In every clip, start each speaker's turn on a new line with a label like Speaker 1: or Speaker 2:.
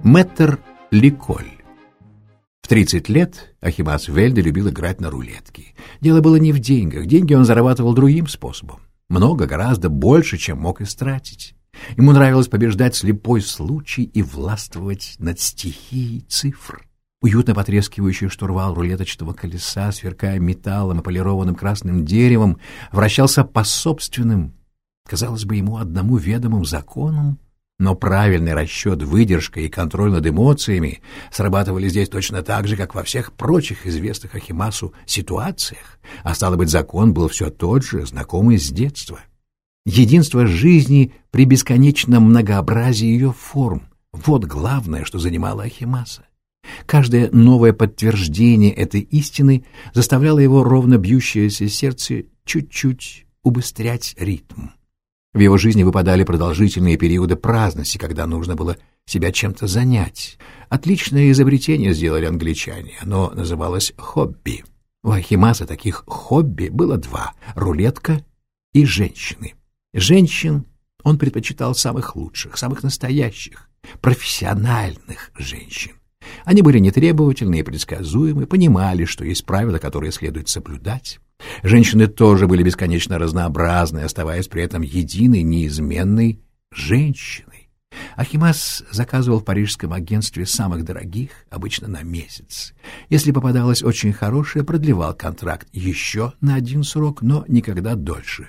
Speaker 1: Мэттер Ликоль. В 30 лет Ахимас Вельде любил играть на рулетке. Дело было не в деньгах. Деньги он зарабатывал другим способом. Много, гораздо больше, чем мог истратить. Ему нравилось побеждать слепой случай и властвовать над стихией цифр. Уютно потрескивающий штурвал рулеточного колеса, сверкая металлом и полированным красным деревом, вращался по собственным, казалось бы, ему одному ведомым законам, но правильный расчет, выдержка и контроль над эмоциями срабатывали здесь точно так же, как во всех прочих известных Ахимасу ситуациях, а стало быть, закон был все тот же, знакомый с детства. Единство жизни при бесконечном многообразии ее форм — вот главное, что занимало Ахимаса. Каждое новое подтверждение этой истины заставляло его ровно бьющееся сердце чуть-чуть убыстрять ритм. В его жизни выпадали продолжительные периоды праздности, когда нужно было себя чем-то занять. Отличное изобретение сделали англичане, оно называлось «хобби». У Ахимаса таких хобби было два — рулетка и женщины. Женщин он предпочитал самых лучших, самых настоящих, профессиональных женщин. Они были нетребовательны и предсказуемы, понимали, что есть правила, которые следует соблюдать. Женщины тоже были бесконечно разнообразны, оставаясь при этом единой, неизменной женщиной. Ахимас заказывал в парижском агентстве самых дорогих, обычно на месяц. Если попадалась очень хорошая, продлевал контракт еще на один срок, но никогда дольше.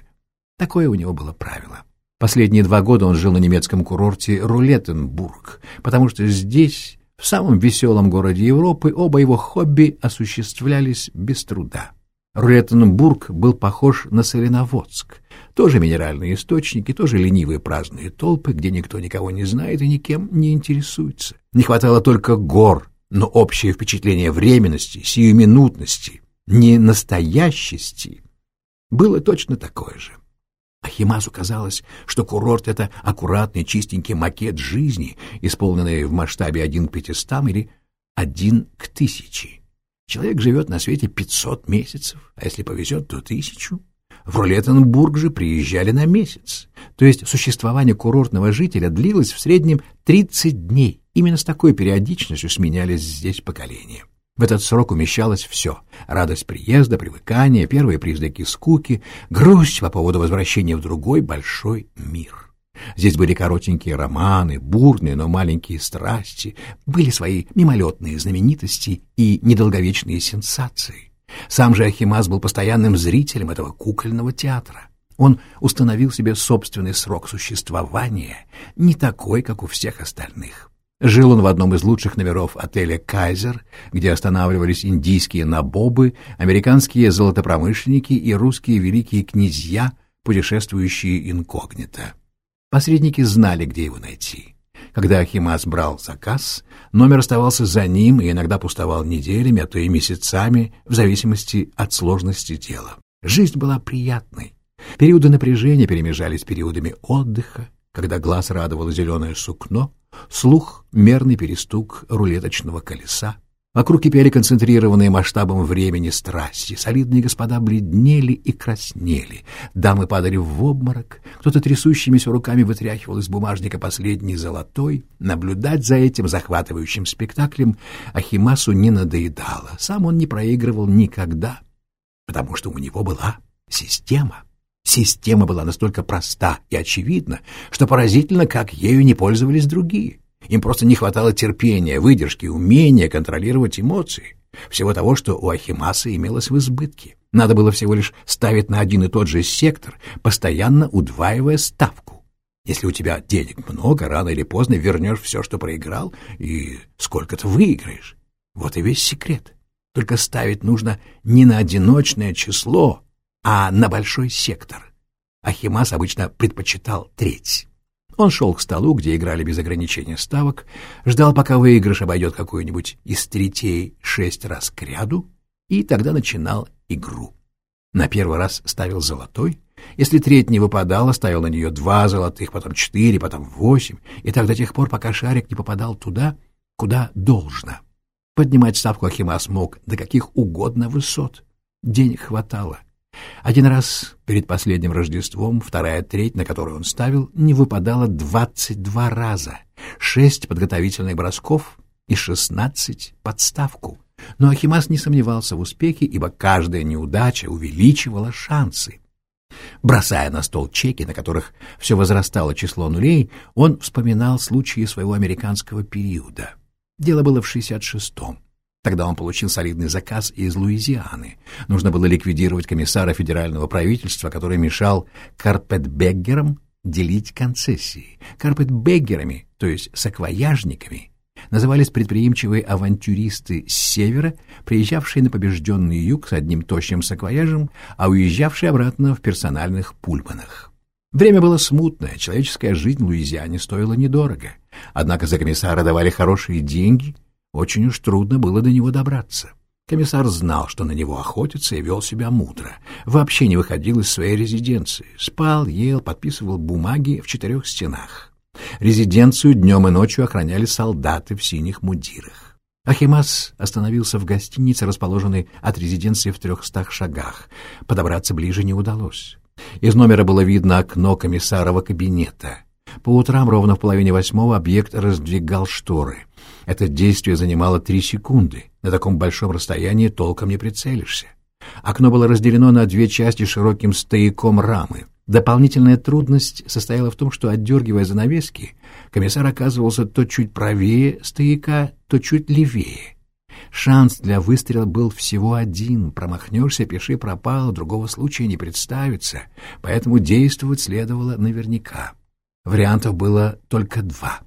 Speaker 1: Такое у него было правило. Последние два года он жил на немецком курорте Рулеттенбург, потому что здесь в самом веселом городе Европы оба его хобби осуществлялись без труда. Рулеттенбург был похож на Соленоводск. Тоже минеральные источники, тоже ленивые праздные толпы, где никто никого не знает и никем не интересуется. Не хватало только гор, но общее впечатление временности, сиюминутности, ненастоящести было точно такое же. Ахимазу казалось, что курорт — это аккуратный, чистенький макет жизни, исполненный в масштабе один к пятистам или один к тысяче. Человек живет на свете пятьсот месяцев, а если повезет, то тысячу. В Рулеттенбург же приезжали на месяц. То есть существование курортного жителя длилось в среднем 30 дней. Именно с такой периодичностью сменялись здесь поколения. В этот срок умещалось все — радость приезда, привыкание, первые признаки скуки, грусть по поводу возвращения в другой большой мир. Здесь были коротенькие романы, бурные, но маленькие страсти, были свои мимолетные знаменитости и недолговечные сенсации. Сам же Ахимас был постоянным зрителем этого кукольного театра. Он установил себе собственный срок существования, не такой, как у всех остальных. Жил он в одном из лучших номеров отеля «Кайзер», где останавливались индийские набобы, американские золотопромышленники и русские великие князья, путешествующие инкогнито. Посредники знали, где его найти. Когда Ахимас брал заказ, номер оставался за ним и иногда пустовал неделями, а то и месяцами, в зависимости от сложности дела. Жизнь была приятной. Периоды напряжения перемежались периодами отдыха, когда глаз радовало зеленое сукно, слух — мерный перестук рулеточного колеса. Вокруг кипели концентрированные масштабом времени страсти. Солидные господа бледнели и краснели. Дамы падали в обморок. Кто-то трясущимися руками вытряхивал из бумажника последний золотой. Наблюдать за этим захватывающим спектаклем Ахимасу не надоедало. Сам он не проигрывал никогда, потому что у него была система. Система была настолько проста и очевидна, что поразительно, как ею не пользовались другие. Им просто не хватало терпения, выдержки, умения контролировать эмоции. Всего того, что у Ахимаса имелось в избытке. Надо было всего лишь ставить на один и тот же сектор, постоянно удваивая ставку. Если у тебя денег много, рано или поздно вернешь все, что проиграл, и сколько-то выиграешь. Вот и весь секрет. Только ставить нужно не на одиночное число, а на большой сектор. Ахимас обычно предпочитал треть. Он шел к столу, где играли без ограничения ставок, ждал, пока выигрыш обойдет какую-нибудь из третей шесть раз к ряду, и тогда начинал игру. На первый раз ставил золотой, если треть не выпадала, ставил на нее два золотых, потом четыре, потом восемь, и так до тех пор, пока шарик не попадал туда, куда должно. Поднимать ставку Ахимас мог до каких угодно высот. Денег хватало. Один раз перед последним Рождеством вторая треть, на которую он ставил, не выпадала двадцать два раза. шесть подготовительных бросков и шестнадцать подставку. Но Ахимас не сомневался в успехе, ибо каждая неудача увеличивала шансы. Бросая на стол чеки, на которых все возрастало число нулей, он вспоминал случаи своего американского периода. Дело было в 66-м. Тогда он получил солидный заказ из Луизианы. Нужно было ликвидировать комиссара федерального правительства, который мешал карпетбеггерам делить концессии. Карпетбеггерами, то есть саквояжниками, назывались предприимчивые авантюристы с севера, приезжавшие на побежденный юг с одним тощим саквояжем, а уезжавшие обратно в персональных пульманах. Время было смутное, человеческая жизнь в Луизиане стоила недорого. Однако за комиссара давали хорошие деньги, очень уж трудно было до него добраться. Комиссар знал, что на него охотятся, и вел себя мудро. Вообще не выходил из своей резиденции. Спал, ел, подписывал бумаги в четырех стенах. Резиденцию днем и ночью охраняли солдаты в синих мундирах. Ахимас остановился в гостинице, расположенной от резиденции в трехстах шагах. Подобраться ближе не удалось. Из номера было видно окно комиссарова кабинета. По утрам ровно в половине восьмого объект раздвигал шторы. Это действие занимало три секунды. На таком большом расстоянии толком не прицелишься. Окно было разделено на две части широким стояком рамы. Дополнительная трудность состояла в том, что, отдергивая занавески, комиссар оказывался то чуть правее стояка, то чуть левее. Шанс для выстрела был всего один. Промахнешься, пиши пропало, другого случая не представится, поэтому действовать следовало наверняка. Вариантов было только два.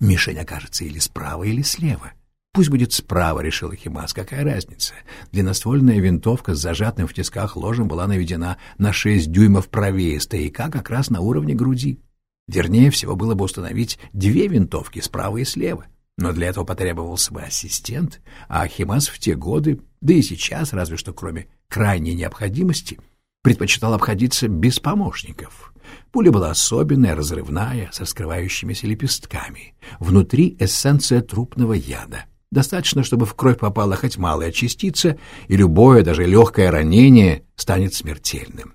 Speaker 1: Мишень окажется или справа, или слева. Пусть будет справа, решил Химас, какая разница. Длинноствольная винтовка с зажатым в тисках ложем была наведена на шесть дюймов правее стояка, как раз на уровне груди. Вернее всего было бы установить две винтовки справа и слева. Но для этого потребовался бы ассистент, а Ахимас в те годы, да и сейчас, разве что кроме крайней необходимости, предпочитал обходиться без помощников. Пуля была особенная, разрывная, со скрывающимися лепестками. Внутри эссенция трупного яда — Достаточно, чтобы в кровь попала хоть малая частица, и любое, даже легкое ранение станет смертельным.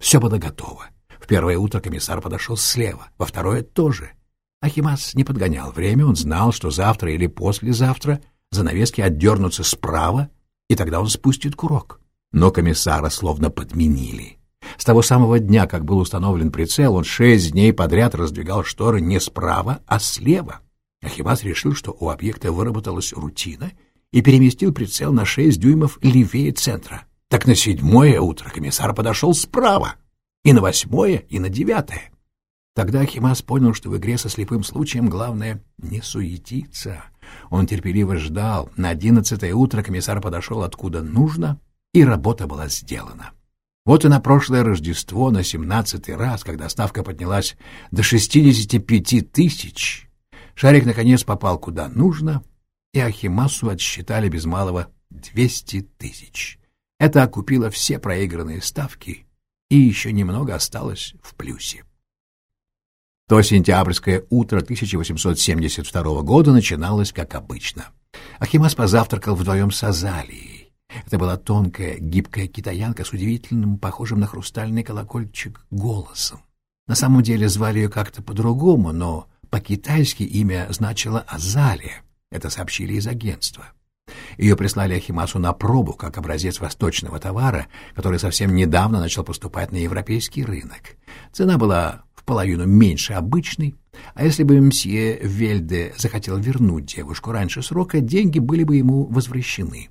Speaker 1: Все было готово. В первое утро комиссар подошел слева, во второе тоже. Ахимас не подгонял время, он знал, что завтра или послезавтра занавески отдернутся справа, и тогда он спустит курок. Но комиссара словно подменили. С того самого дня, как был установлен прицел, он шесть дней подряд раздвигал шторы не справа, а слева. Ахимас решил, что у объекта выработалась рутина и переместил прицел на шесть дюймов левее центра. Так на седьмое утро комиссар подошел справа, и на восьмое, и на девятое. Тогда Ахимас понял, что в игре со слепым случаем главное не суетиться. Он терпеливо ждал. На одиннадцатое утро комиссар подошел откуда нужно, и работа была сделана. Вот и на прошлое Рождество, на семнадцатый раз, когда ставка поднялась до шестидесяти пяти тысяч, Шарик, наконец, попал куда нужно, и Ахимасу отсчитали без малого двести тысяч. Это окупило все проигранные ставки, и еще немного осталось в плюсе. То сентябрьское утро 1872 года начиналось как обычно. Ахимас позавтракал вдвоем с Азалией. Это была тонкая, гибкая китаянка с удивительным, похожим на хрустальный колокольчик, голосом. На самом деле звали ее как-то по-другому, но по-китайски имя значило «Азалия». Это сообщили из агентства. Ее прислали Ахимасу на пробу, как образец восточного товара, который совсем недавно начал поступать на европейский рынок. Цена была в половину меньше обычной, а если бы мсье Вельде захотел вернуть девушку раньше срока, деньги были бы ему возвращены.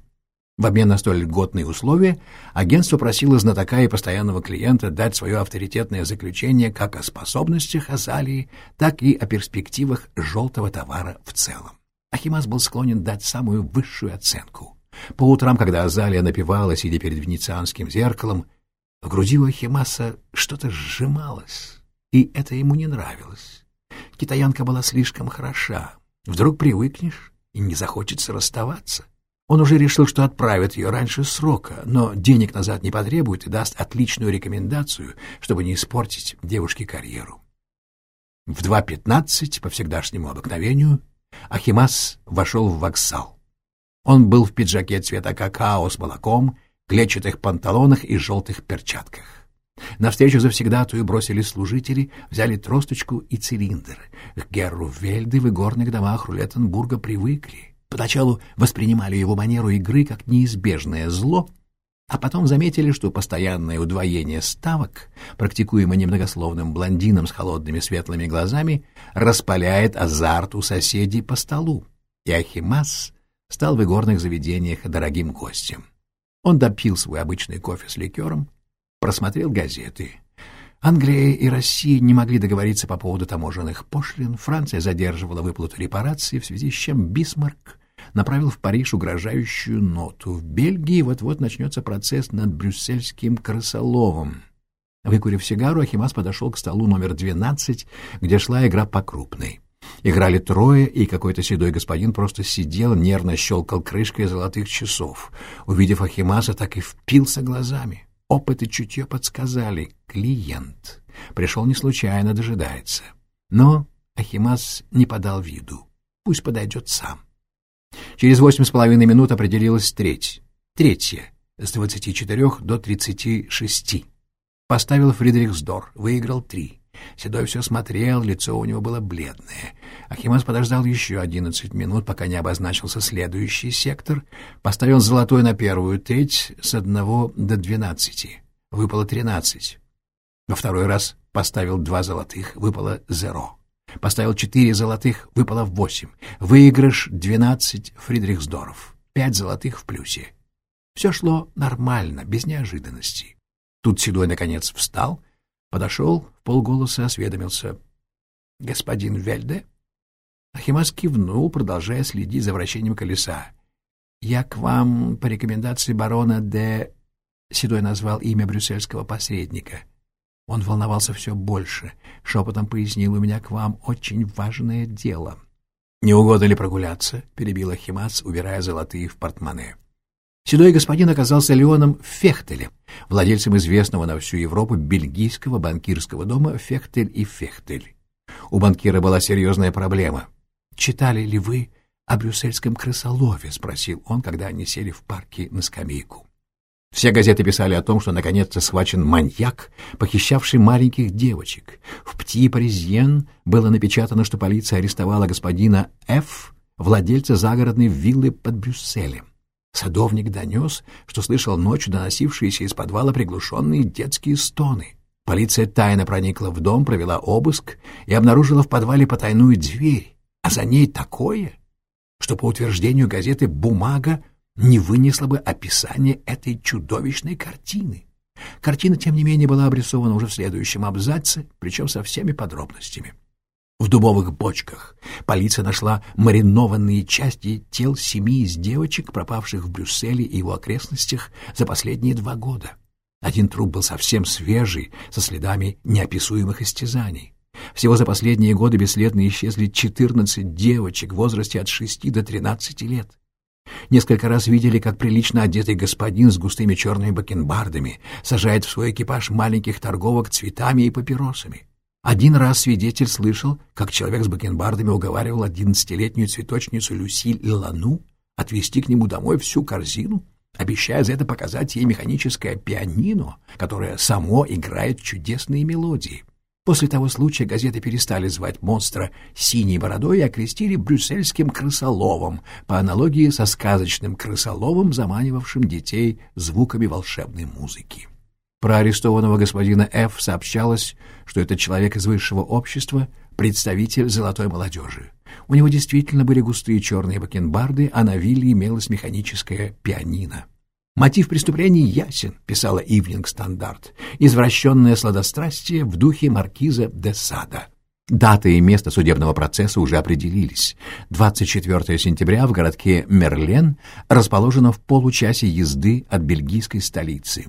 Speaker 1: В обмен на столь льготные условия агентство просило знатока и постоянного клиента дать свое авторитетное заключение как о способностях Азалии, так и о перспективах желтого товара в целом. Ахимас был склонен дать самую высшую оценку. По утрам, когда Азалия напевала, сидя перед венецианским зеркалом, в груди у Ахимаса что-то сжималось, и это ему не нравилось. Китаянка была слишком хороша. Вдруг привыкнешь и не захочется расставаться. Он уже решил, что отправит ее раньше срока, но денег назад не потребует и даст отличную рекомендацию, чтобы не испортить девушке карьеру. В 2.15, по всегдашнему обыкновению, Ахимас вошел в вокзал. Он был в пиджаке цвета какао с молоком, клетчатых панталонах и желтых перчатках. Навстречу завсегдатую бросили служители, взяли тросточку и цилиндр. К Герру Вельды в игорных домах Рулеттенбурга привыкли. Поначалу воспринимали его манеру игры как неизбежное зло, а потом заметили, что постоянное удвоение ставок, практикуемое немногословным блондином с холодными светлыми глазами, распаляет азарт у соседей по столу. И Ахимас стал в игорных заведениях дорогим гостем. Он допил свой обычный кофе с ликером, просмотрел газеты. Англия и Россия не могли договориться по поводу таможенных пошлин, Франция задерживала выплату репараций, в связи с чем Бисмарк направил в Париж угрожающую ноту. В Бельгии вот-вот начнется процесс над брюссельским крысоловом. Выкурив сигару, Ахимас подошел к столу номер 12, где шла игра по крупной. Играли трое, и какой-то седой господин просто сидел, нервно щелкал крышкой золотых часов. Увидев Ахимаса, так и впился глазами. Опыт и чутье подсказали. Клиент. Пришел не случайно, дожидается. Но Ахимас не подал виду. Пусть подойдет сам. Через восемь с половиной минут определилась треть. Третья. С двадцати четырех до тридцати шести. Поставил Фридрихсдор. Выиграл три. Седой все смотрел, лицо у него было бледное. Ахимас подождал еще одиннадцать минут, пока не обозначился следующий сектор. Поставил золотой на первую треть с одного до двенадцати. Выпало тринадцать. Во второй раз поставил два золотых, выпало зеро. Поставил четыре золотых, выпало восемь. Выигрыш двенадцать Фридрихсдоров. Пять золотых в плюсе. Все шло нормально, без неожиданностей. Тут Седой, наконец, встал, подошел, в полголоса осведомился. — Господин Вельде? Ахимас кивнул, продолжая следить за вращением колеса. — Я к вам по рекомендации барона де... Седой назвал имя брюссельского посредника. Он волновался все больше. Шепотом пояснил, у меня к вам очень важное дело. — Не угодно ли прогуляться? — перебил Ахимас, убирая золотые в портмоне. Седой господин оказался Леоном Фехтелем, владельцем известного на всю Европу бельгийского банкирского дома «Фехтель и Фехтель». У банкира была серьезная проблема. «Читали ли вы о брюссельском крысолове?» — спросил он, когда они сели в парке на скамейку. Все газеты писали о том, что наконец-то схвачен маньяк, похищавший маленьких девочек. В «Пти Паризьен» было напечатано, что полиция арестовала господина Ф., владельца загородной виллы под Брюсселем. Садовник донес, что слышал ночью доносившиеся из подвала приглушенные детские стоны. Полиция тайно проникла в дом, провела обыск и обнаружила в подвале потайную дверь, а за ней такое, что, по утверждению газеты «Бумага», не вынесла бы описание этой чудовищной картины. Картина, тем не менее, была обрисована уже в следующем абзаце, причем со всеми подробностями. В дубовых бочках полиция нашла маринованные части тел семи из девочек, пропавших в Брюсселе и его окрестностях за последние два года. Один труп был совсем свежий, со следами неописуемых истязаний. Всего за последние годы бесследно исчезли 14 девочек в возрасте от 6 до 13 лет. Несколько раз видели, как прилично одетый господин с густыми черными бакенбардами сажает в свой экипаж маленьких торговок цветами и папиросами. Один раз свидетель слышал, как человек с бакенбардами уговаривал одиннадцатилетнюю цветочницу Люсиль Лану отвезти к нему домой всю корзину, обещая за это показать ей механическое пианино, которое само играет чудесные мелодии. После того случая газеты перестали звать монстра «синей бородой» и окрестили брюссельским крысоловом, по аналогии со сказочным крысоловом, заманивавшим детей звуками волшебной музыки. Про арестованного господина Ф. сообщалось, что это человек из высшего общества, представитель золотой молодежи. У него действительно были густые черные бакенбарды, а на вилле имелось механическое пианино. «Мотив преступления ясен», — писала «Ивнинг Стандарт», «извращенное сладострастие в духе маркиза де Сада». Дата и место судебного процесса уже определились. 24 сентября в городке Мерлен, расположено в получасе езды от бельгийской столицы.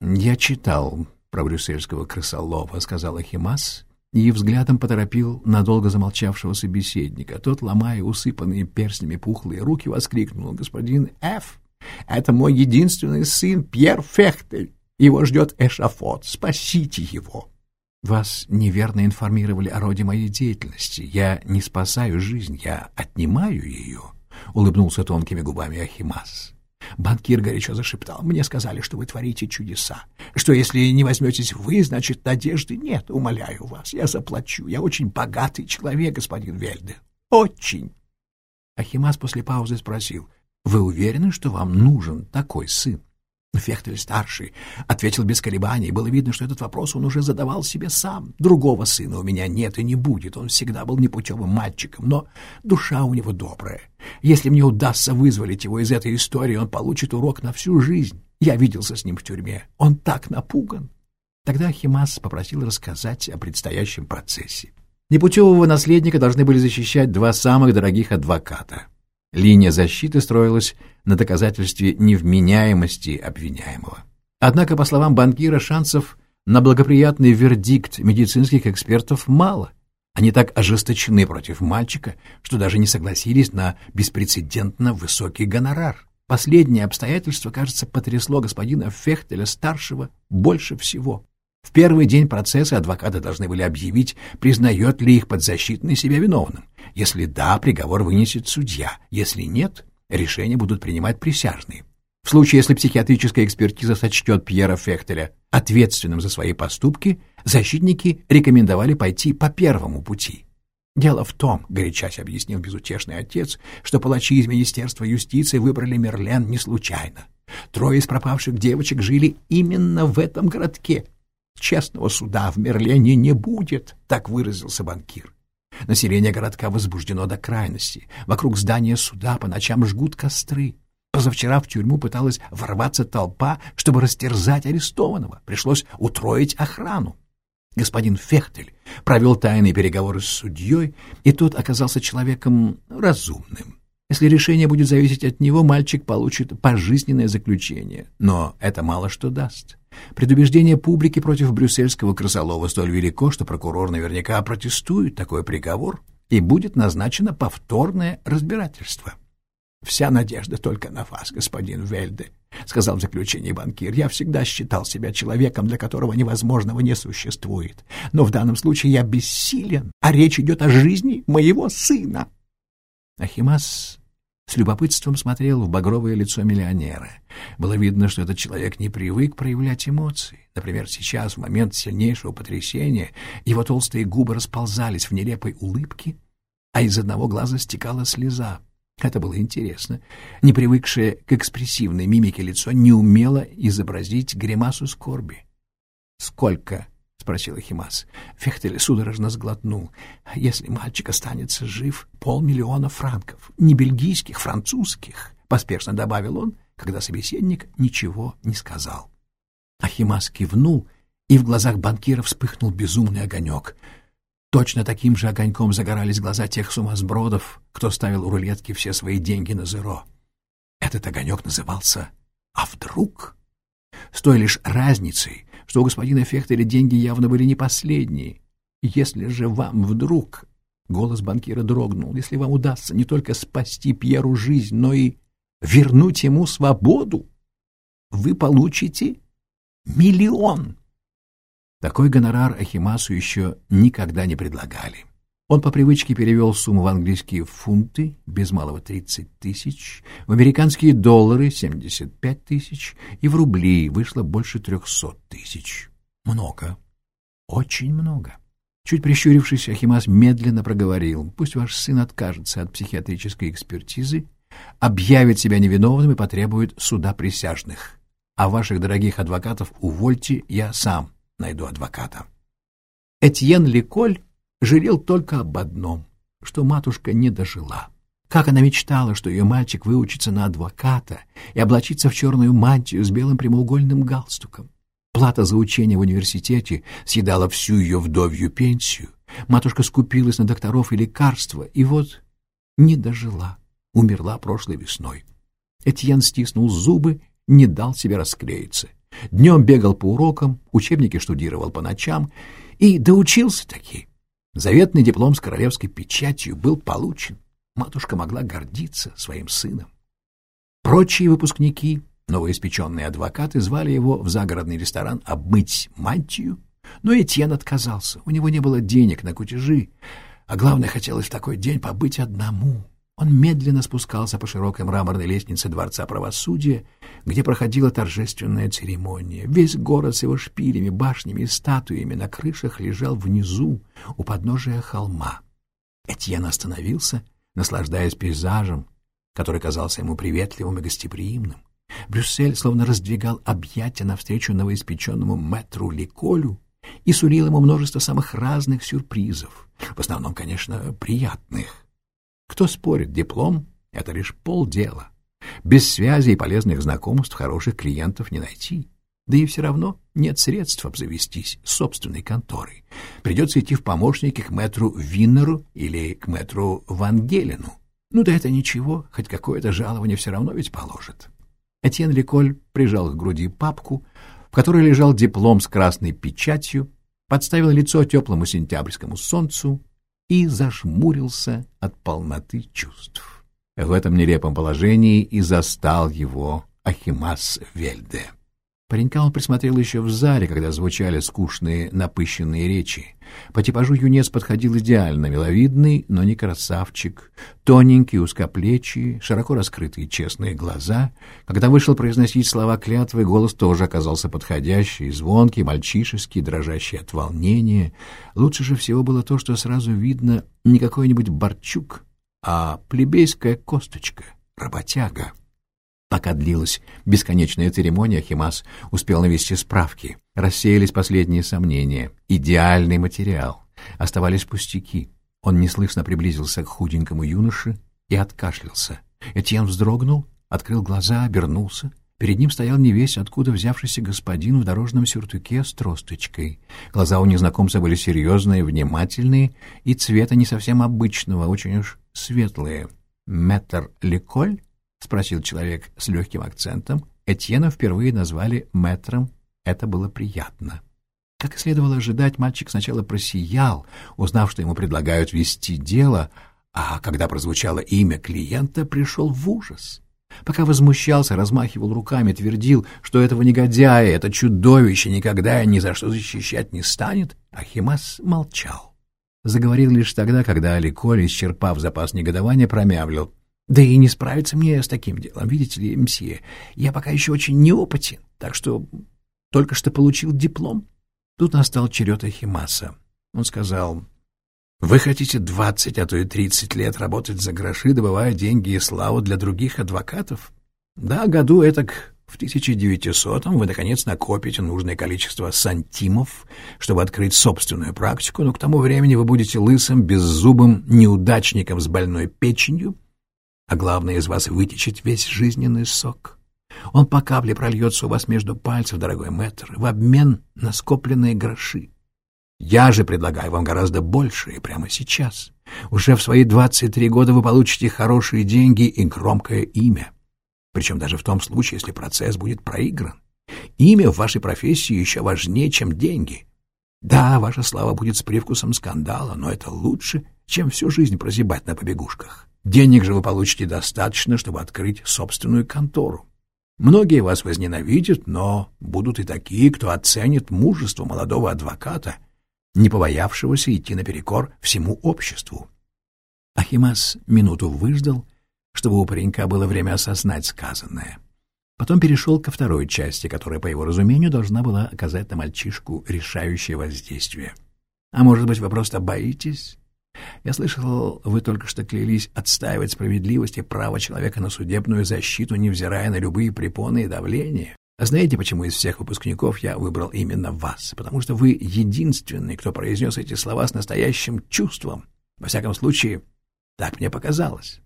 Speaker 1: «Я читал про брюссельского крысолова», — сказал Ахимас, и взглядом поторопил надолго замолчавшего собеседника. Тот, ломая усыпанные перстнями пухлые руки, воскликнул. «Господин Ф., это мой единственный сын Пьер Фехтель. Его ждет эшафот. Спасите его!» «Вас неверно информировали о роде моей деятельности. Я не спасаю жизнь, я отнимаю ее», — улыбнулся тонкими губами Ахимас. Банкир горячо зашептал. «Мне сказали, что вы творите чудеса. Что если не возьметесь вы, значит, надежды нет. Умоляю вас, я заплачу. Я очень богатый человек, господин Вельде. Очень!» Ахимас после паузы спросил. «Вы уверены, что вам нужен такой сын?» Фехтель-старший ответил без колебаний. Было видно, что этот вопрос он уже задавал себе сам. Другого сына у меня нет и не будет. Он всегда был непутевым мальчиком, но душа у него добрая. Если мне удастся вызволить его из этой истории, он получит урок на всю жизнь. Я виделся с ним в тюрьме. Он так напуган. Тогда Химас попросил рассказать о предстоящем процессе. Непутевого наследника должны были защищать два самых дорогих адвоката — Линия защиты строилась на доказательстве невменяемости обвиняемого. Однако, по словам банкира, шансов на благоприятный вердикт медицинских экспертов мало. Они так ожесточены против мальчика, что даже не согласились на беспрецедентно высокий гонорар. Последнее обстоятельство, кажется, потрясло господина Фехтеля-старшего больше всего. В первый день процесса адвокаты должны были объявить, признает ли их подзащитный себя виновным. Если да, приговор вынесет судья. Если нет, решения будут принимать присяжные. В случае, если психиатрическая экспертиза сочтет Пьера Фехтеля ответственным за свои поступки, защитники рекомендовали пойти по первому пути. Дело в том, горячась объяснил безутешный отец, что палачи из Министерства юстиции выбрали Мерлен не случайно. Трое из пропавших девочек жили именно в этом городке, Честного суда в Мерлене не будет, так выразился банкир. Население городка возбуждено до крайности. Вокруг здания суда по ночам жгут костры. Позавчера в тюрьму пыталась ворваться толпа, чтобы растерзать арестованного. Пришлось утроить охрану. Господин Фехтель провел тайные переговоры с судьей, и тот оказался человеком разумным. Если решение будет зависеть от него, мальчик получит пожизненное заключение. Но это мало что даст. Предубеждение публики против брюссельского крысолова столь велико, что прокурор наверняка протестует такой приговор, и будет назначено повторное разбирательство. «Вся надежда только на вас, господин Вельде», — сказал в заключении банкир. «Я всегда считал себя человеком, для которого невозможного не существует. Но в данном случае я бессилен, а речь идет о жизни моего сына». Ахимас с любопытством смотрел в багровое лицо миллионера. Было видно, что этот человек не привык проявлять эмоции. Например, сейчас, в момент сильнейшего потрясения, его толстые губы расползались в нелепой улыбке, а из одного глаза стекала слеза. Это было интересно. Не привыкшее к экспрессивной мимике лицо не умело изобразить гримасу скорби. «Сколько?» Спросил Ахимас. Фехтель судорожно сглотнул. «Если мальчик останется жив, полмиллиона франков. Не бельгийских, французских», — поспешно добавил он, когда собеседник ничего не сказал. Ахимас кивнул, и в глазах банкира вспыхнул безумный огонек. Точно таким же огоньком загорались глаза тех сумасбродов, кто ставил у рулетки все свои деньги на зеро. Этот огонек назывался «А вдруг?». С той лишь разницей, что у господина Фехтеля деньги явно были не последние. Если же вам вдруг... Голос банкира дрогнул. Если вам удастся не только спасти Пьеру жизнь, но и вернуть ему свободу, вы получите миллион. Такой гонорар Ахимасу еще никогда не предлагали. Он по привычке перевел сумму в английские фунты, без малого 30 тысяч, в американские доллары — 75 тысяч, и в рубли вышло больше 300 тысяч. Много. Очень много. Чуть прищурившись, Ахимас медленно проговорил. «Пусть ваш сын откажется от психиатрической экспертизы, объявит себя невиновным и потребует суда присяжных. А ваших дорогих адвокатов увольте, я сам найду адвоката». Этьен Ликоль жалел только об одном, что матушка не дожила. Как она мечтала, что ее мальчик выучится на адвоката и облачится в черную мантию с белым прямоугольным галстуком. Плата за учение в университете съедала всю ее вдовью пенсию. Матушка скупилась на докторов и лекарства, и вот не дожила, умерла прошлой весной. Этьен стиснул зубы, не дал себе расклеиться. Днем бегал по урокам, учебники штудировал по ночам и доучился таки. Заветный диплом с королевской печатью был получен. Матушка могла гордиться своим сыном. Прочие выпускники, новоиспеченные адвокаты, звали его в загородный ресторан обмыть мантию, но Этьен отказался. У него не было денег на кутежи, а главное, хотелось в такой день побыть одному. Он медленно спускался по широкой мраморной лестнице Дворца правосудия, где проходила торжественная церемония. Весь город с его шпилями, башнями и статуями на крышах лежал внизу, у подножия холма. Этьен остановился, наслаждаясь пейзажем, который казался ему приветливым и гостеприимным. Брюссель словно раздвигал объятия навстречу новоиспеченному мэтру Ликолю и сулил ему множество самых разных сюрпризов, в основном, конечно, приятных. Кто спорит, диплом — это лишь полдела. Без связи и полезных знакомств хороших клиентов не найти. Да и все равно нет средств обзавестись собственной конторой. Придется идти в помощники к мэтру Виннеру или к мэтру Вангелину. Ну да это ничего, хоть какое-то жалование все равно ведь положит. Этьен Ликоль прижал к груди папку, в которой лежал диплом с красной печатью, подставил лицо теплому сентябрьскому солнцу и зажмурился от полноты чувств. В этом нелепом положении и застал его Ахимас Вельде. Паренька он присмотрел еще в зале, когда звучали скучные напыщенные речи. По типажу юнец подходил идеально, миловидный, но не красавчик, тоненький, узкоплечий, широко раскрытые честные глаза. Когда вышел произносить слова клятвы, голос тоже оказался подходящий, звонкий, мальчишеский, дрожащий от волнения. Лучше же всего было то, что сразу видно не какой-нибудь Борчук, а плебейская косточка, работяга. Пока длилась бесконечная церемония, Химас успел навести справки. Рассеялись последние сомнения. Идеальный материал. Оставались пустяки. Он неслышно приблизился к худенькому юноше и откашлялся. Этьен вздрогнул, открыл глаза, обернулся. Перед ним стоял невесть, откуда взявшийся господин в дорожном сюртуке с тросточкой. Глаза у незнакомца были серьезные, внимательные и цвета не совсем обычного, очень уж светлые. «Метр Леколь?» — спросил человек с легким акцентом. Этьена впервые назвали мэтром. Это было приятно. Как и следовало ожидать, мальчик сначала просиял, узнав, что ему предлагают вести дело, а когда прозвучало имя клиента, пришел в ужас. Пока возмущался, размахивал руками, твердил, что этого негодяя, это чудовище никогда и ни за что защищать не станет, Ахимас молчал. Заговорил лишь тогда, когда Аликоль, исчерпав запас негодования, промямлил. Да и не справиться мне с таким делом, видите ли, мсье. Я пока еще очень неопытен, так что только что получил диплом. Тут настал черед Ахимаса. Он сказал, «Вы хотите двадцать, а то и тридцать лет работать за гроши, добывая деньги и славу для других адвокатов? Да, году этак в 1900-м вы, наконец, накопите нужное количество сантимов, чтобы открыть собственную практику, но к тому времени вы будете лысым, беззубым неудачником с больной печенью, а главное, из вас вытечет весь жизненный сок. Он по капле прольется у вас между пальцев, дорогой мэтр, в обмен на скопленные гроши. Я же предлагаю вам гораздо больше и прямо сейчас. Уже в свои 23 года вы получите хорошие деньги и громкое имя. Причем даже в том случае, если процесс будет проигран. Имя в вашей профессии еще важнее, чем деньги. Да, ваша слава будет с привкусом скандала, но это лучше, чем всю жизнь прозябать на побегушках. Денег же вы получите достаточно, чтобы открыть собственную контору. Многие вас возненавидят, но будут и такие, кто оценит мужество молодого адвоката, не побоявшегося идти наперекор всему обществу. Ахимас минуту выждал, чтобы у паренька было время осознать сказанное. Потом перешел ко второй части, которая, по его разумению, должна была оказать на мальчишку решающее воздействие. «А может быть, вы просто боитесь?» Я слышал, вы только что клялись отстаивать справедливость и право человека на судебную защиту, невзирая на любые препоны и давления. А знаете, почему из всех выпускников я выбрал именно вас? Потому что вы единственный, кто произнес эти слова с настоящим чувством. Во всяком случае, так мне показалось.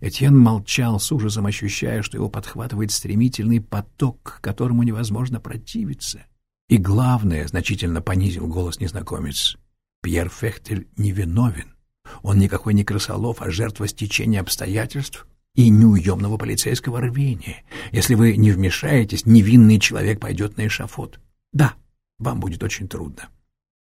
Speaker 1: Этьен молчал, с ужасом ощущая, что его подхватывает стремительный поток, которому невозможно противиться. И главное, значительно понизил голос незнакомец, Пьер Фехтель невиновен. Он никакой не крысолов, а жертва стечения обстоятельств и неуемного полицейского рвения. Если вы не вмешаетесь, невинный человек пойдет на эшафот. Да, вам будет очень трудно.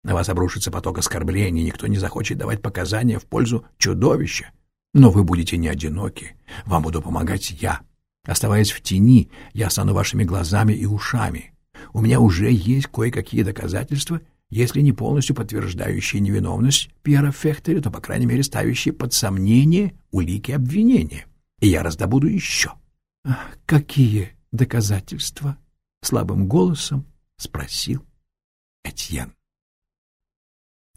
Speaker 1: На вас обрушится поток оскорблений, никто не захочет давать показания в пользу чудовища. Но вы будете не одиноки. Вам буду помогать я. Оставаясь в тени, я стану вашими глазами и ушами. У меня уже есть кое-какие доказательства — если не полностью подтверждающие невиновность Пьера Фехтеля, то, по крайней мере, ставящие под сомнение улики обвинения. И я раздобуду еще. — Какие доказательства? — слабым голосом спросил Этьен.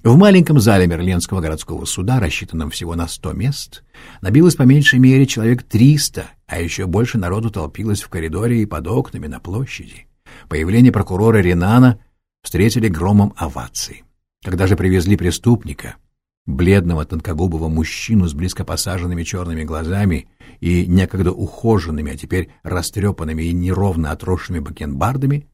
Speaker 1: В маленьком зале Мерленского городского суда, рассчитанном всего на сто мест, набилось по меньшей мере человек триста, а еще больше народу толпилось в коридоре и под окнами на площади. Появление прокурора Ренана встретили громом оваций. Когда же привезли преступника, бледного тонкогубого мужчину с близко посаженными черными глазами и некогда ухоженными, а теперь растрепанными и неровно отросшими бакенбардами,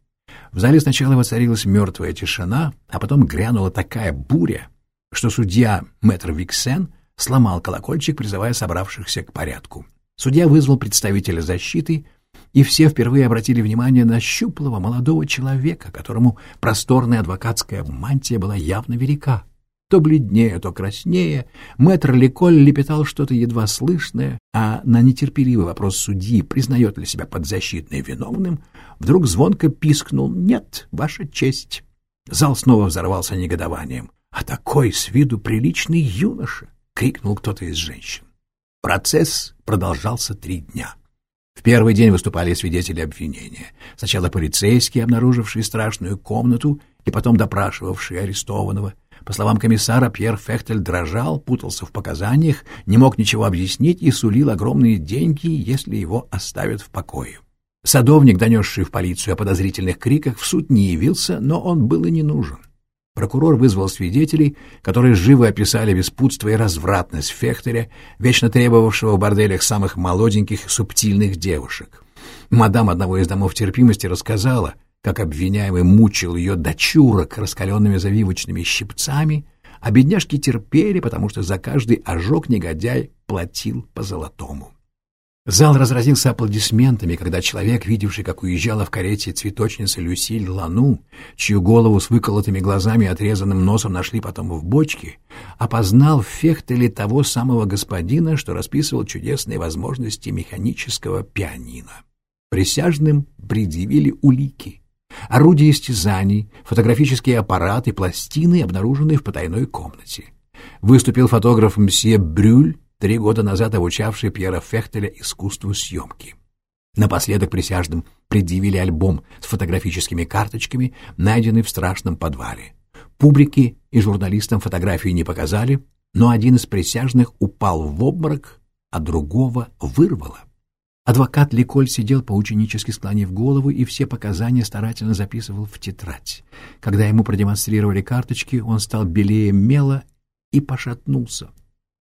Speaker 1: в зале сначала воцарилась мертвая тишина, а потом грянула такая буря, что судья мэтр Виксен сломал колокольчик, призывая собравшихся к порядку. Судья вызвал представителя защиты, и все впервые обратили внимание на щуплого молодого человека, которому просторная адвокатская мантия была явно велика. То бледнее, то краснее, мэтр Ликоль лепетал что-то едва слышное, а на нетерпеливый вопрос судьи, признает ли себя подзащитный виновным, вдруг звонко пискнул «Нет, ваша честь». Зал снова взорвался негодованием. «А такой с виду приличный юноша!» — крикнул кто-то из женщин. Процесс продолжался три дня. В первый день выступали свидетели обвинения. Сначала полицейские, обнаружившие страшную комнату, и потом допрашивавшие арестованного. По словам комиссара, Пьер Фехтель дрожал, путался в показаниях, не мог ничего объяснить и сулил огромные деньги, если его оставят в покое. Садовник, донесший в полицию о подозрительных криках, в суд не явился, но он был и не нужен. Прокурор вызвал свидетелей, которые живо описали беспутство и развратность Фехтеря, вечно требовавшего в борделях самых молоденьких субтильных девушек. Мадам одного из домов терпимости рассказала, как обвиняемый мучил ее дочурок раскаленными завивочными щипцами, а бедняжки терпели, потому что за каждый ожог негодяй платил по золотому. Зал разразился аплодисментами, когда человек, видевший, как уезжала в карете цветочница Люсиль Лану, чью голову с выколотыми глазами и отрезанным носом нашли потом в бочке, опознал в Фехтеле того самого господина, что расписывал чудесные возможности механического пианино. Присяжным предъявили улики — орудия истязаний, фотографические аппараты, пластины, обнаруженные в потайной комнате. Выступил фотограф мсье Брюль, три года назад обучавший Пьера Фехтеля искусству съемки. Напоследок присяжным предъявили альбом с фотографическими карточками, найденный в страшном подвале. Публике и журналистам фотографии не показали, но один из присяжных упал в обморок, а другого вырвало. Адвокат Ликоль сидел поученически склонив голову и все показания старательно записывал в тетрадь. Когда ему продемонстрировали карточки, он стал белее мела и пошатнулся.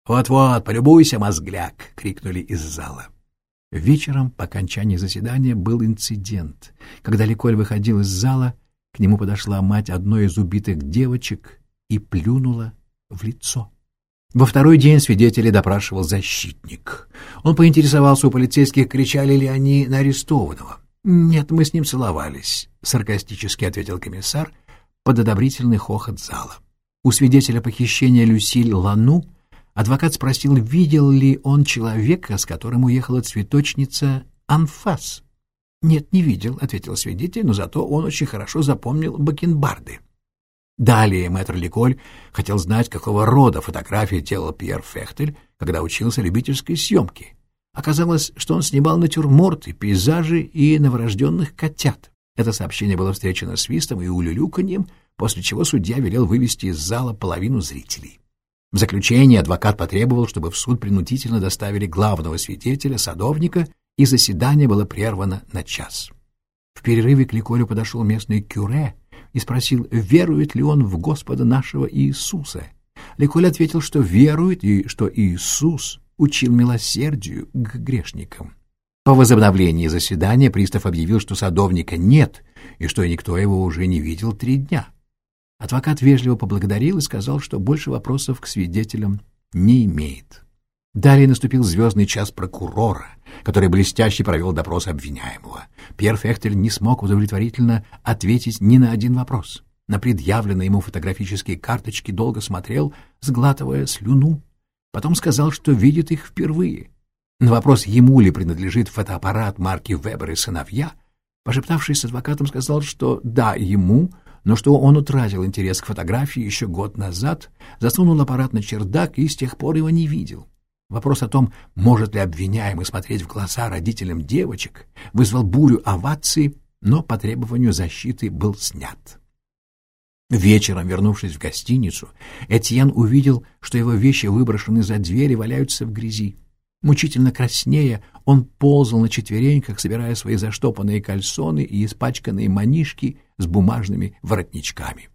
Speaker 1: «Вот-вот, полюбуйся, мозгляк!» — крикнули из зала. Вечером, по окончании заседания, был инцидент. Когда Ликоль выходил из зала, к нему подошла мать одной из убитых девочек и плюнула в лицо. Во второй день свидетелей допрашивал защитник. Он поинтересовался у полицейских, кричали ли они на арестованного. «Нет, мы с ним целовались», — саркастически ответил комиссар под одобрительный хохот зала. У свидетеля похищения Люсиль Лану адвокат спросил, видел ли он человека, с которым уехала цветочница Анфас. «Нет, не видел», — ответил свидетель, но зато он очень хорошо запомнил бакенбарды. Далее мэтр Ликоль хотел знать, какого рода фотографии делал Пьер Фехтель, когда учился любительской съемке. Оказалось, что он снимал натюрморты, пейзажи и новорожденных котят. Это сообщение было встречено свистом и улюлюканьем, после чего судья велел вывести из зала половину зрителей. В заключение адвокат потребовал, чтобы в суд принудительно доставили главного свидетеля, садовника, и заседание было прервано на час. В перерыве к Ликолю подошел местный кюре — и спросил, верует ли он в Господа нашего Иисуса. Леколь ответил, что верует и что Иисус учил милосердию к грешникам. По возобновлении заседания пристав объявил, что садовника нет и что никто его уже не видел три дня. Адвокат вежливо поблагодарил и сказал, что больше вопросов к свидетелям не имеет. Далее наступил звездный час прокурора, который блестяще провел допрос обвиняемого. Пьер Фехтель не смог удовлетворительно ответить ни на один вопрос. На предъявленные ему фотографические карточки долго смотрел, сглатывая слюну. Потом сказал, что видит их впервые. На вопрос, ему ли принадлежит фотоаппарат марки Вебер и сыновья, пошептавшись с адвокатом, сказал, что да, ему, но что он утратил интерес к фотографии еще год назад, засунул аппарат на чердак и с тех пор его не видел. Вопрос о том, может ли обвиняемый смотреть в глаза родителям девочек, вызвал бурю оваций, но по требованию защиты был снят. Вечером, вернувшись в гостиницу, Этьен увидел, что его вещи выброшены за дверь и валяются в грязи. Мучительно краснея, он ползал на четвереньках, собирая свои заштопанные кальсоны и испачканные манишки с бумажными воротничками.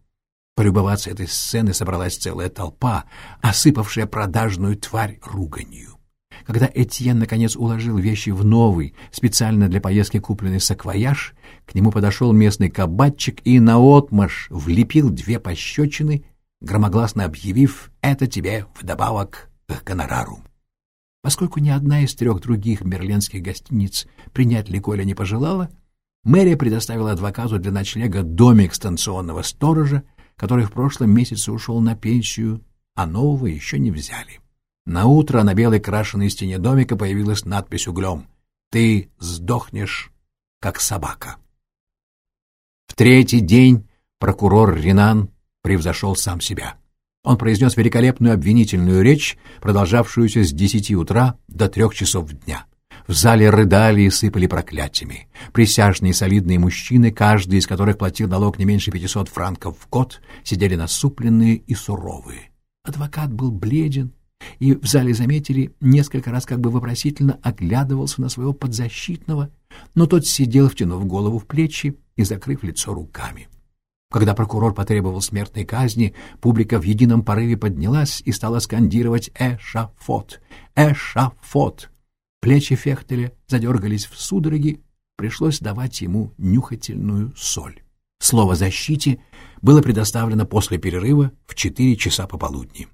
Speaker 1: Полюбоваться этой сценой собралась целая толпа, осыпавшая продажную тварь руганью. Когда Этьен наконец уложил вещи в новый, специально для поездки купленный саквояж, к нему подошел местный кабачик и наотмашь влепил две пощечины, громогласно объявив «это тебе вдобавок к гонорару». Поскольку ни одна из трех других мерлендских гостиниц принять Ликоля не пожелала, мэрия предоставила адвокату для ночлега домик станционного сторожа, который в прошлом месяце ушел на пенсию, а нового еще не взяли. На утро на белой крашеной стене домика появилась надпись углем «Ты сдохнешь, как собака». В третий день прокурор Ренан превзошел сам себя. Он произнес великолепную обвинительную речь, продолжавшуюся с десяти утра до трех часов дня. В зале рыдали и сыпали проклятиями. Присяжные солидные мужчины, каждый из которых платил налог не меньше пятисот франков в год, сидели насупленные и суровые. Адвокат был бледен, и в зале заметили, несколько раз как бы вопросительно оглядывался на своего подзащитного, но тот сидел, втянув голову в плечи и закрыв лицо руками. Когда прокурор потребовал смертной казни, публика в едином порыве поднялась и стала скандировать «Эшафот! Эшафот!». Плечи Фехтеля задергались в судороги, пришлось давать ему нюхательную соль. Слово «защите» было предоставлено после перерыва в четыре часа пополудни.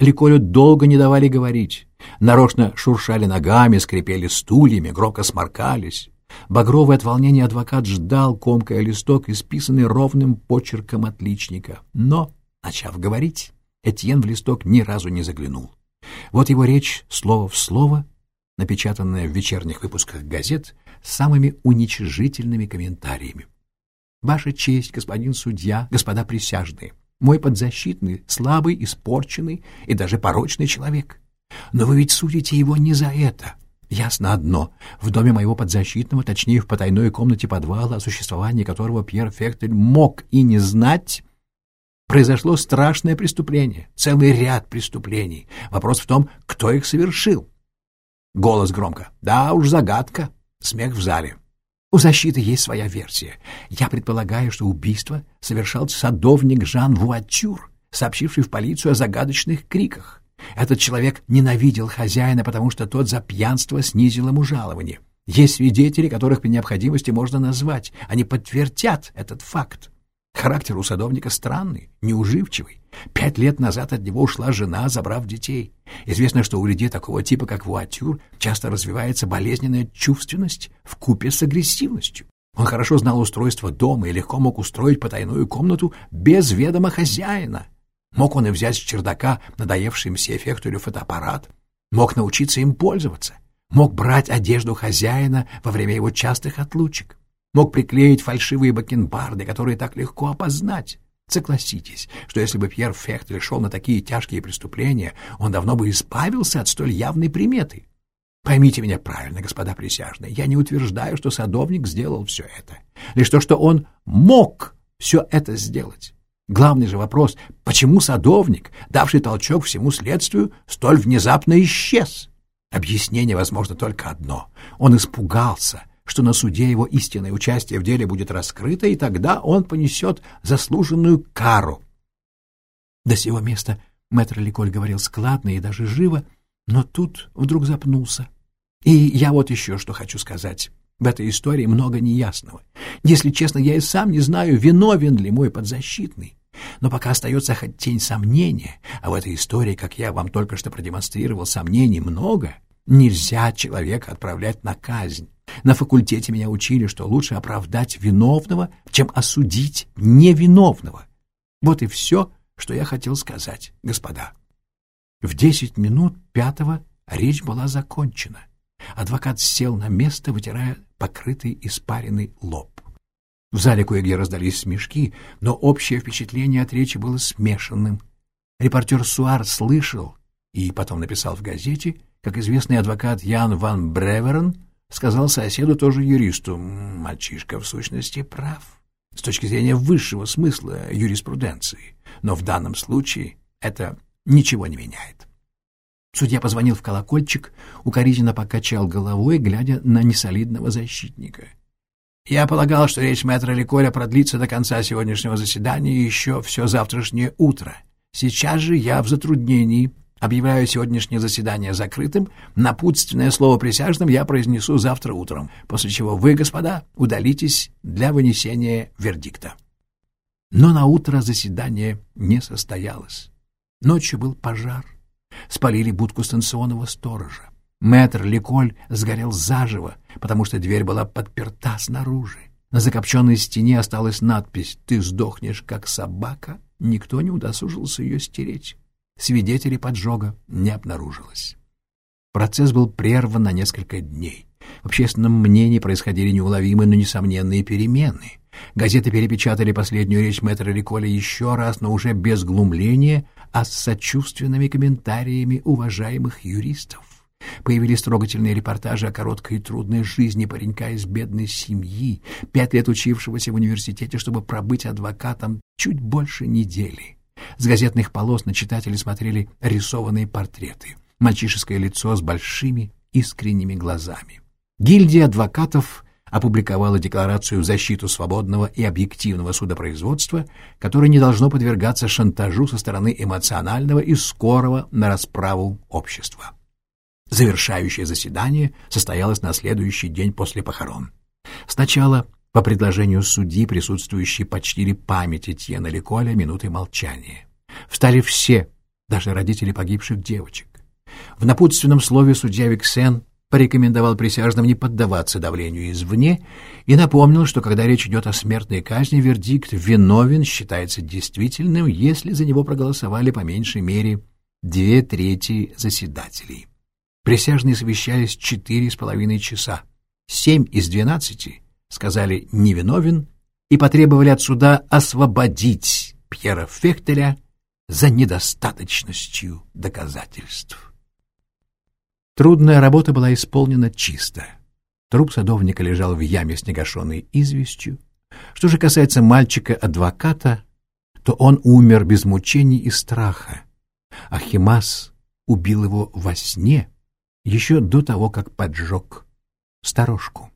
Speaker 1: Ликолю долго не давали говорить. Нарочно шуршали ногами, скрипели стульями, громко сморкались. Багровый от волнения адвокат ждал, комкая листок, исписанный ровным почерком отличника. Но, начав говорить, Этьен в листок ни разу не заглянул. Вот его речь, слово в слово, напечатанная в вечерних выпусках газет, с самыми уничижительными комментариями. «Ваша честь, господин судья, господа присяжные, мой подзащитный, слабый, испорченный и даже порочный человек. Но вы ведь судите его не за это. Ясно одно. В доме моего подзащитного, точнее, в потайной комнате подвала, о существовании которого Пьер Фехтель мог и не знать, произошло страшное преступление, целый ряд преступлений. Вопрос в том, кто их совершил. Голос громко. Да уж загадка. Смех в зале. У защиты есть своя версия. Я предполагаю, что убийство совершал садовник Жан Вуатюр, сообщивший в полицию о загадочных криках. Этот человек ненавидел хозяина, потому что тот за пьянство снизил ему жалование. Есть свидетели, которых при необходимости можно назвать. Они подтвердят этот факт. Характер у садовника странный, неуживчивый. Пять лет назад от него ушла жена, забрав детей. Известно, что у людей такого типа, как Вуатюр, часто развивается болезненная чувственность в купе с агрессивностью. Он хорошо знал устройство дома и легко мог устроить потайную комнату без ведома хозяина. Мог он и взять с чердака надоевший мсье Фехтулю фотоаппарат, мог научиться им пользоваться, мог брать одежду хозяина во время его частых отлучек мог приклеить фальшивые бакенбарды, которые так легко опознать. Согласитесь, что если бы Пьер Фехтель шел на такие тяжкие преступления, он давно бы избавился от столь явной приметы. Поймите меня правильно, господа присяжные, я не утверждаю, что садовник сделал все это. Лишь то, что он мог все это сделать. Главный же вопрос, почему садовник, давший толчок всему следствию, столь внезапно исчез? Объяснение возможно только одно. Он испугался — что на суде его истинное участие в деле будет раскрыто, и тогда он понесет заслуженную кару. До сего места мэтр Ликоль говорил складно и даже живо, но тут вдруг запнулся. И я вот еще что хочу сказать. В этой истории много неясного. Если честно, я и сам не знаю, виновен ли мой подзащитный. Но пока остается хоть тень сомнения, а в этой истории, как я вам только что продемонстрировал, сомнений много, нельзя человека отправлять на казнь. На факультете меня учили, что лучше оправдать виновного, чем осудить невиновного. Вот и все, что я хотел сказать, господа. В десять минут пятого речь была закончена. Адвокат сел на место, вытирая покрытый испаренный лоб. В зале кое-где раздались смешки, но общее впечатление от речи было смешанным. Репортер Суар слышал и потом написал в газете, как известный адвокат Ян ван Бреверен сказал соседу, тоже юристу, «Мальчишка в сущности прав с точки зрения высшего смысла юриспруденции, но в данном случае это ничего не меняет». Судья позвонил в колокольчик, укоризненно покачал головой, глядя на несолидного защитника — я полагал, что речь мэтра Ликоля продлится до конца сегодняшнего заседания и еще все завтрашнее утро. Сейчас же я в затруднении. Объявляю сегодняшнее заседание закрытым. Напутственное слово присяжным я произнесу завтра утром, после чего вы, господа, удалитесь для вынесения вердикта. Но на утро заседание не состоялось. Ночью был пожар. Спалили будку станционного сторожа. Мэтр Ликоль сгорел заживо, потому что дверь была подперта снаружи. На закопченной стене осталась надпись «Ты сдохнешь, как собака». Никто не удосужился ее стереть. Свидетелей поджога не обнаружилось. Процесс был прерван на несколько дней. В общественном мнении происходили неуловимые, но несомненные перемены. Газеты перепечатали последнюю речь мэтра Риколя еще раз, но уже без глумления, а с сочувственными комментариями уважаемых юристов. Появились трогательные репортажи о короткой и трудной жизни паренька из бедной семьи, пять лет учившегося в университете, чтобы пробыть адвокатом чуть больше недели. С газетных полос на читателей смотрели рисованные портреты. Мальчишеское лицо с большими искренними глазами. Гильдия адвокатов опубликовала декларацию в защиту свободного и объективного судопроизводства, которое не должно подвергаться шантажу со стороны эмоционального и скорого на расправу общества. Завершающее заседание состоялось на следующий день после похорон. Сначала, по предложению судьи, присутствующие почтили память Этьена Ликоля минутой молчания. Встали все, даже родители погибших девочек. В напутственном слове судья Виксен порекомендовал присяжным не поддаваться давлению извне и напомнил, что когда речь идет о смертной казни, вердикт «виновен» считается действительным, если за него проголосовали по меньшей мере две трети заседателей. Присяжные совещались четыре с половиной часа. Семь из двенадцати сказали «невиновен» и потребовали от суда освободить Пьера Фехтеля за недостаточностью доказательств. Трудная работа была исполнена чисто. Труп садовника лежал в яме с негашенной известью. Что же касается мальчика-адвоката, то он умер без мучений и страха. Ахимас убил его во сне — еще до того, как поджег сторожку.